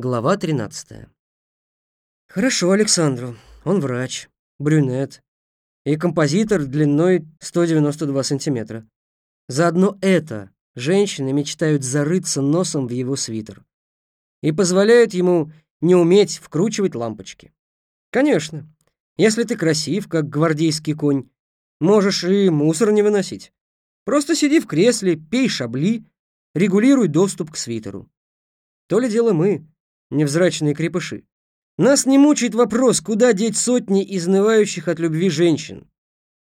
Глава 13. Хорошо Александру. Он врач, брюнет и композитор длиной 192 сантиметра. Заодно это женщины мечтают зарыться носом в его свитер и позволяют ему не уметь вкручивать лампочки. Конечно, если ты красив, как гвардейский конь, можешь и мусор не выносить. Просто сиди в кресле, пей шабли, регулируй доступ к свитеру. То ли дело мы, невзрачные крепыши. Нас не мучает вопрос, куда деть сотни изнывающих от любви женщин.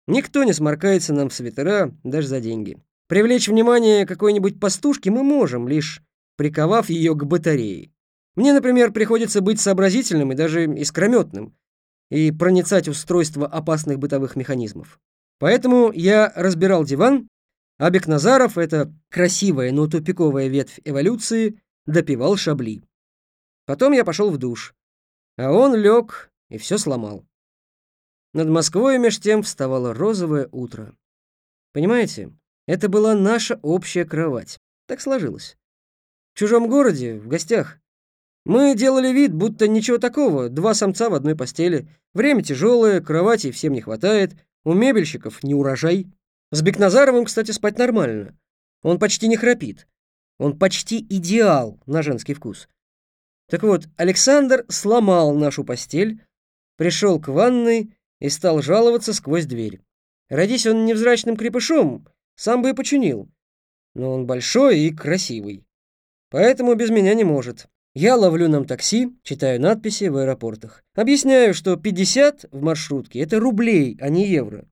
Никто не сморкается нам в свитера даже за деньги. Привлечь внимание какой-нибудь пастушки мы можем, лишь приковав ее к батарее. Мне, например, приходится быть сообразительным и даже искрометным и проницать устройство опасных бытовых механизмов. Поэтому я разбирал диван, а Бекназаров, это красивая, но тупиковая ветвь эволюции, допивал шабли. Потом я пошел в душ, а он лег и все сломал. Над Москвой меж тем вставало розовое утро. Понимаете, это была наша общая кровать. Так сложилось. В чужом городе, в гостях. Мы делали вид, будто ничего такого, два самца в одной постели. Время тяжелое, кровати всем не хватает, у мебельщиков не урожай. С Бекназаровым, кстати, спать нормально. Он почти не храпит. Он почти идеал на женский вкус. Так вот, Александр сломал нашу постель, пришел к ванной и стал жаловаться сквозь дверь. Родись он невзрачным крепышом, сам бы и починил. Но он большой и красивый. Поэтому без меня не может. Я ловлю нам такси, читаю надписи в аэропортах. Объясняю, что 50 в маршрутке — это рублей, а не евро.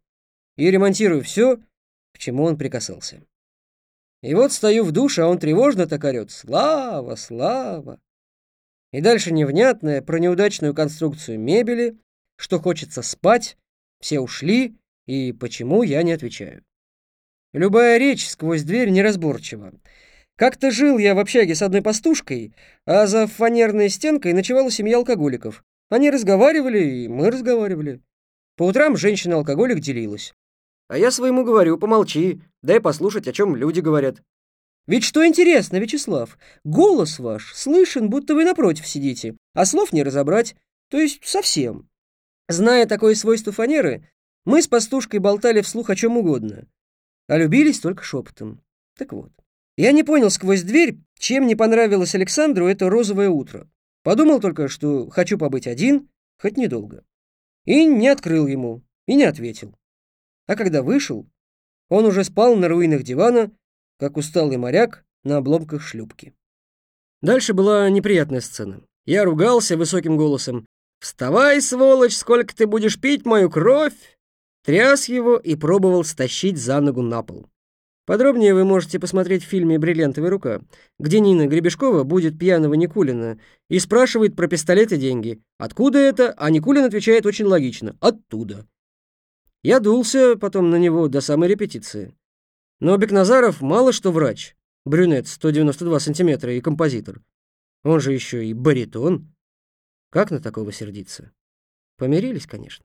И ремонтирую все, к чему он прикасался. И вот стою в душе, а он тревожно так орёт. «Слава, слава!» И дальше невнятное про неудачную конструкцию мебели, что хочется спать, все ушли, и почему я не отвечаю. Любая речь сквозь дверь неразборчива. Как-то жил я в общаге с одной пастушкой, а за фанерной стенкой ночевала семья алкоголиков. Они разговаривали, и мы разговаривали. По утрам женщина-алкоголик делилась. А я своему говорю, помолчи, дай послушать, о чем люди говорят. Ведь что интересно, Вячеслав, голос ваш слышен, будто вы напротив сидите, а слов не разобрать, то есть совсем. Зная такое свойство фанеры, мы с пастушкой болтали вслух о чем угодно, а любились только шепотом. Так вот, я не понял сквозь дверь, чем не понравилось Александру это розовое утро. Подумал только, что хочу побыть один, хоть недолго. И не открыл ему, и не ответил. А когда вышел, он уже спал на руинах дивана, как усталый моряк на обломках шлюпки. Дальше была неприятная сцена. Я ругался высоким голосом. «Вставай, сволочь, сколько ты будешь пить мою кровь!» Тряс его и пробовал стащить за ногу на пол. Подробнее вы можете посмотреть в фильме «Бриллиантовая рука», где Нина Гребешкова будет пьяного Никулина и спрашивает про пистолет и деньги. Откуда это? А Никулин отвечает очень логично. Оттуда. Я дулся потом на него до самой репетиции. Но Бекназаров мало что врач, брюнет 192 сантиметра и композитор. Он же еще и баритон. Как на такого сердиться? Помирились, конечно.